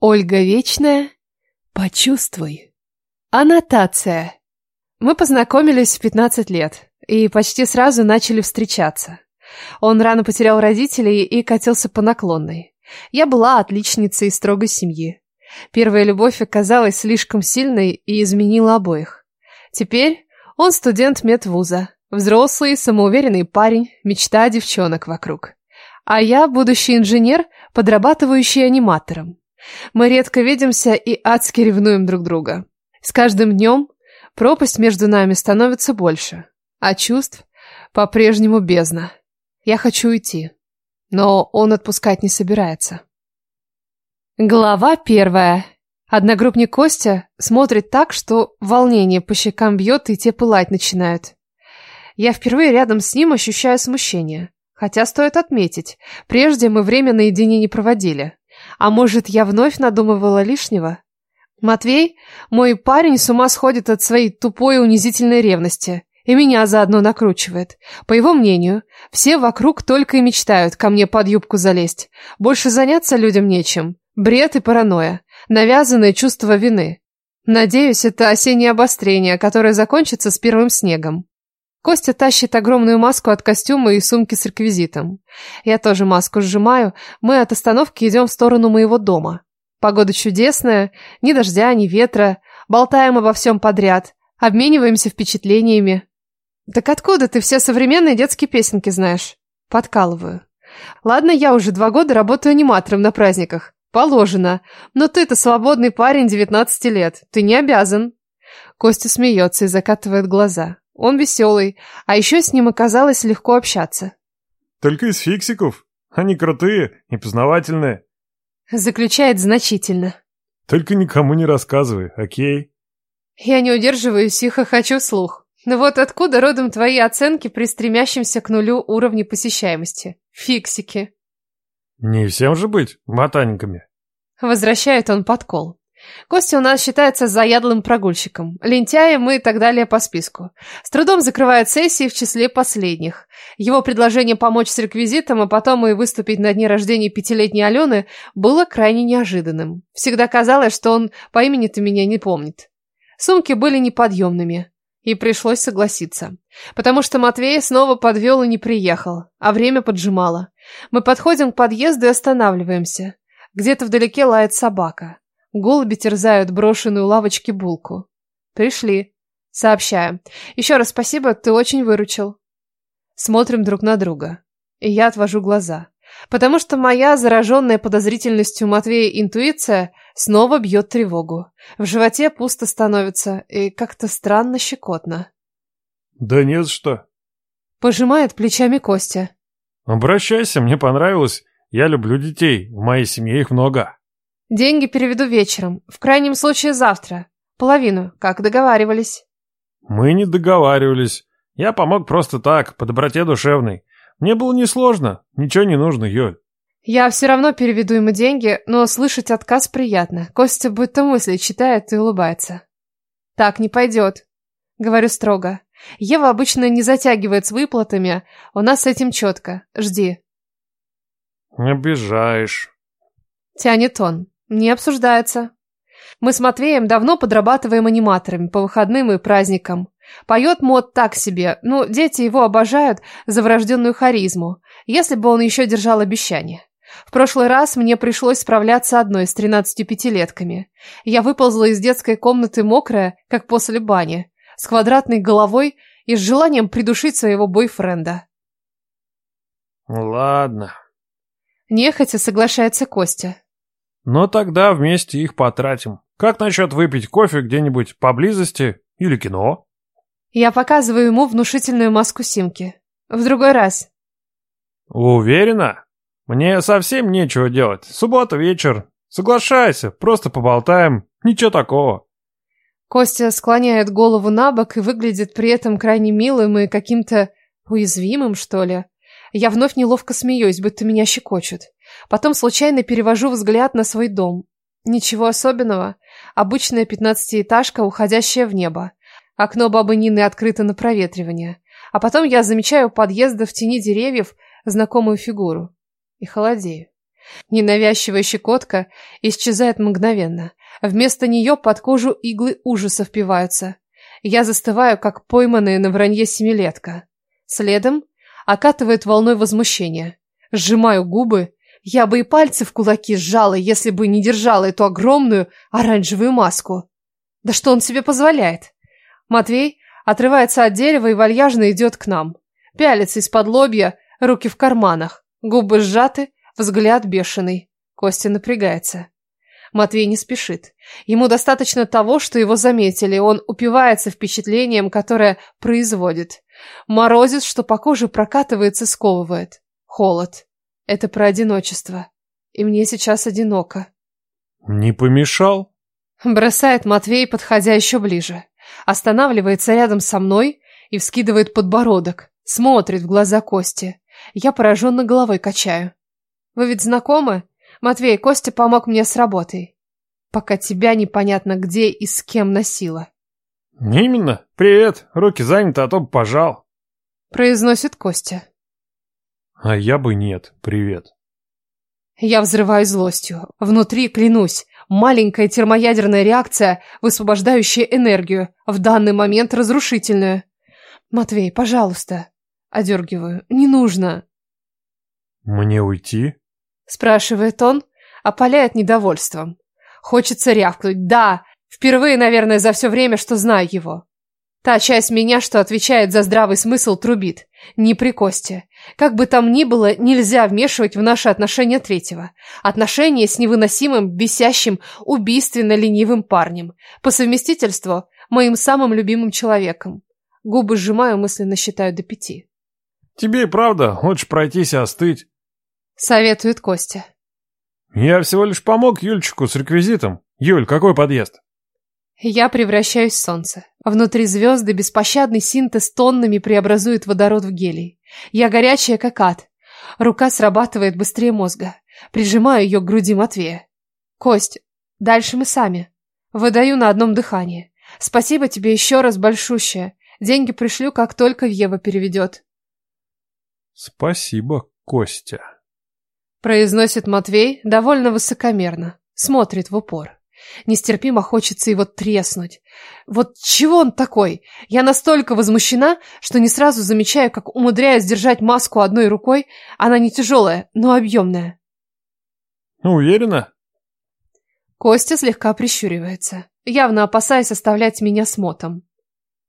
Ольга Вечная. Почувствуй. Аннотация. Мы познакомились в 15 лет и почти сразу начали встречаться. Он рано потерял родителей и катился по наклонной. Я была отличницей строгой семьи. Первая любовь оказалась слишком сильной и изменила обоих. Теперь он студент медвуза, взрослый, самоуверенный парень, мечта девчонок вокруг. А я будущий инженер, подрабатывающий аниматором. Мы редко видимся и адски ревнуем друг друга. С каждым днем пропасть между нами становится больше, а чувств по-прежнему бездна. Я хочу уйти, но он отпускать не собирается. Глава первая. Одногруппник Костя смотрит так, что волнение по щекам бьет и те пылать начинают. Я впервые рядом с ним ощущаю смущение. Хотя стоит отметить, прежде мы время наедине не проводили. А может, я вновь надумывала лишнего? Матвей, мой парень, с ума сходит от своей тупой унизительной ревности. И меня заодно накручивает. По его мнению, все вокруг только и мечтают ко мне под юбку залезть. Больше заняться людям нечем. Бред и паранойя. Навязанное чувство вины. Надеюсь, это осеннее обострение, которое закончится с первым снегом. Костя тащит огромную маску от костюма и сумки с реквизитом. Я тоже маску сжимаю. Мы от остановки идем в сторону моего дома. Погода чудесная, ни дождя, ни ветра. Болтаем обо всем подряд. Обмениваемся впечатлениями. Так откуда ты все современные детские песенки знаешь? Подкалываю. Ладно, я уже два года работаю аниматором на праздниках. Положено. Но ты-то свободный парень 19 лет. Ты не обязан. Костя смеется и закатывает глаза. Он веселый, а еще с ним оказалось легко общаться. Только из фиксиков. Они крутые и познавательные. Заключает значительно. Только никому не рассказывай, окей? Я не удерживаюсь и хохочу вслух. Но ну вот откуда родом твои оценки при стремящемся к нулю уровне посещаемости? Фиксики. Не всем же быть ботаниками. Возвращает он подкол. Костя у нас считается заядлым прогульщиком, лентяем и так далее по списку. С трудом закрывает сессии в числе последних. Его предложение помочь с реквизитом, а потом и выступить на дне рождения пятилетней Алены было крайне неожиданным. Всегда казалось, что он по имени-то меня не помнит. Сумки были неподъемными. И пришлось согласиться. Потому что Матвей снова подвел и не приехал, а время поджимало. Мы подходим к подъезду и останавливаемся. Где-то вдалеке лает собака. Голуби терзают брошенную лавочке булку. Пришли. Сообщаю. Еще раз спасибо, ты очень выручил. Смотрим друг на друга. И я отвожу глаза. Потому что моя зараженная подозрительностью Матвея интуиция снова бьет тревогу. В животе пусто становится и как-то странно щекотно. Да не за что. Пожимает плечами Костя. Обращайся, мне понравилось. Я люблю детей, в моей семье их много. Деньги переведу вечером, в крайнем случае завтра. Половину, как договаривались. Мы не договаривались. Я помог просто так, по доброте душевной. Мне было несложно, ничего не нужно, Юль. Я все равно переведу ему деньги, но слышать отказ приятно. Костя будто мысли читает и улыбается. Так не пойдет. Говорю строго. Ева обычно не затягивает с выплатами. У нас с этим четко. Жди. Обижаешь. Тянет он. Не обсуждается. Мы с Матвеем давно подрабатываем аниматорами по выходным и праздникам. Поет мод так себе, но дети его обожают за врожденную харизму, если бы он еще держал обещание. В прошлый раз мне пришлось справляться одной с тринадцатью пятилетками. Я выползла из детской комнаты мокрая, как после бани, с квадратной головой и с желанием придушить своего бойфренда. «Ладно». Нехотя соглашается Костя. Но тогда вместе их потратим. Как насчет выпить кофе где-нибудь поблизости или кино? Я показываю ему внушительную маску Симки. В другой раз. Уверена? Мне совсем нечего делать. Суббота вечер. Соглашайся, просто поболтаем. Ничего такого. Костя склоняет голову на бок и выглядит при этом крайне милым и каким-то уязвимым, что ли. Я вновь неловко смеюсь, будто меня щекочут. Потом случайно перевожу взгляд на свой дом. Ничего особенного. Обычная пятнадцатиэтажка, уходящая в небо. Окно бабы Нины открыто на проветривание. А потом я замечаю подъезда в тени деревьев знакомую фигуру. И холодею. Ненавязчивая щекотка исчезает мгновенно. Вместо нее под кожу иглы ужаса впиваются. Я застываю, как пойманная на вранье семилетка. Следом окатывает волной возмущения. Сжимаю губы. Я бы и пальцы в кулаки сжала, если бы не держала эту огромную оранжевую маску. Да что он себе позволяет? Матвей отрывается от дерева и вальяжно идет к нам. Пялится из-под лобья, руки в карманах, губы сжаты, взгляд бешеный. Костя напрягается. Матвей не спешит. Ему достаточно того, что его заметили, он упивается впечатлением, которое производит. Морозец, что по коже прокатывается, сковывает. Холод. Это про одиночество. И мне сейчас одиноко. «Не помешал?» Бросает Матвей, подходя еще ближе. Останавливается рядом со мной и вскидывает подбородок. Смотрит в глаза Кости. Я пораженно головой качаю. «Вы ведь знакомы?» Матвей, Костя помог мне с работой. Пока тебя непонятно где и с кем носила. Именно. Привет. Руки заняты, а то бы пожал. Произносит Костя. А я бы нет. Привет. Я взрываюсь злостью. Внутри, клянусь, маленькая термоядерная реакция, высвобождающая энергию, в данный момент разрушительную. Матвей, пожалуйста. Одергиваю. Не нужно. Мне уйти? Спрашивает он, опаляет недовольством. Хочется рявкнуть. Да, впервые, наверное, за все время, что знаю его. Та часть меня, что отвечает за здравый смысл, трубит. Не при кости. Как бы там ни было, нельзя вмешивать в наши отношения третьего. Отношения с невыносимым, бесящим, убийственно ленивым парнем. По совместительству моим самым любимым человеком. Губы сжимаю, мысленно считаю до пяти. Тебе и правда лучше пройтись и остыть. Советует Костя. Я всего лишь помог Юльчику с реквизитом. Юль, какой подъезд? Я превращаюсь в солнце. Внутри звезды беспощадный синтез тоннами преобразует водород в гелий. Я горячая, как ад. Рука срабатывает быстрее мозга. Прижимаю ее к груди Матвея. Кость, дальше мы сами. Выдаю на одном дыхании. Спасибо тебе еще раз большущее. Деньги пришлю, как только Ева переведет. Спасибо, Костя. Произносит Матвей довольно высокомерно, смотрит в упор. Нестерпимо хочется его треснуть. Вот чего он такой? Я настолько возмущена, что не сразу замечаю, как умудряюсь держать маску одной рукой. Она не тяжелая, но объемная. Уверена? Костя слегка прищуривается, явно опасаясь оставлять меня с мотом.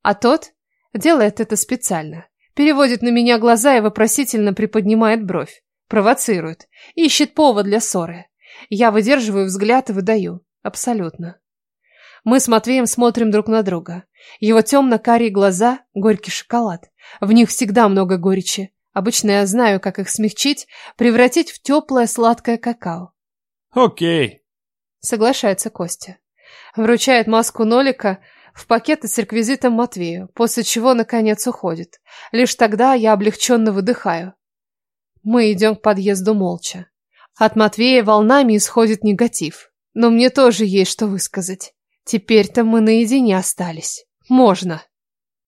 А тот делает это специально. Переводит на меня глаза и вопросительно приподнимает бровь. Провоцирует. Ищет повод для ссоры. Я выдерживаю взгляд и выдаю. Абсолютно. Мы с Матвеем смотрим друг на друга. Его темно-карие глаза – горький шоколад. В них всегда много горечи. Обычно я знаю, как их смягчить, превратить в теплое сладкое какао. Окей. Соглашается Костя. Вручает маску Нолика в пакеты с реквизитом Матвею, после чего, наконец, уходит. Лишь тогда я облегченно выдыхаю. Мы идем к подъезду молча. От Матвея волнами исходит негатив. Но мне тоже есть что высказать. Теперь-то мы наедине остались. Можно.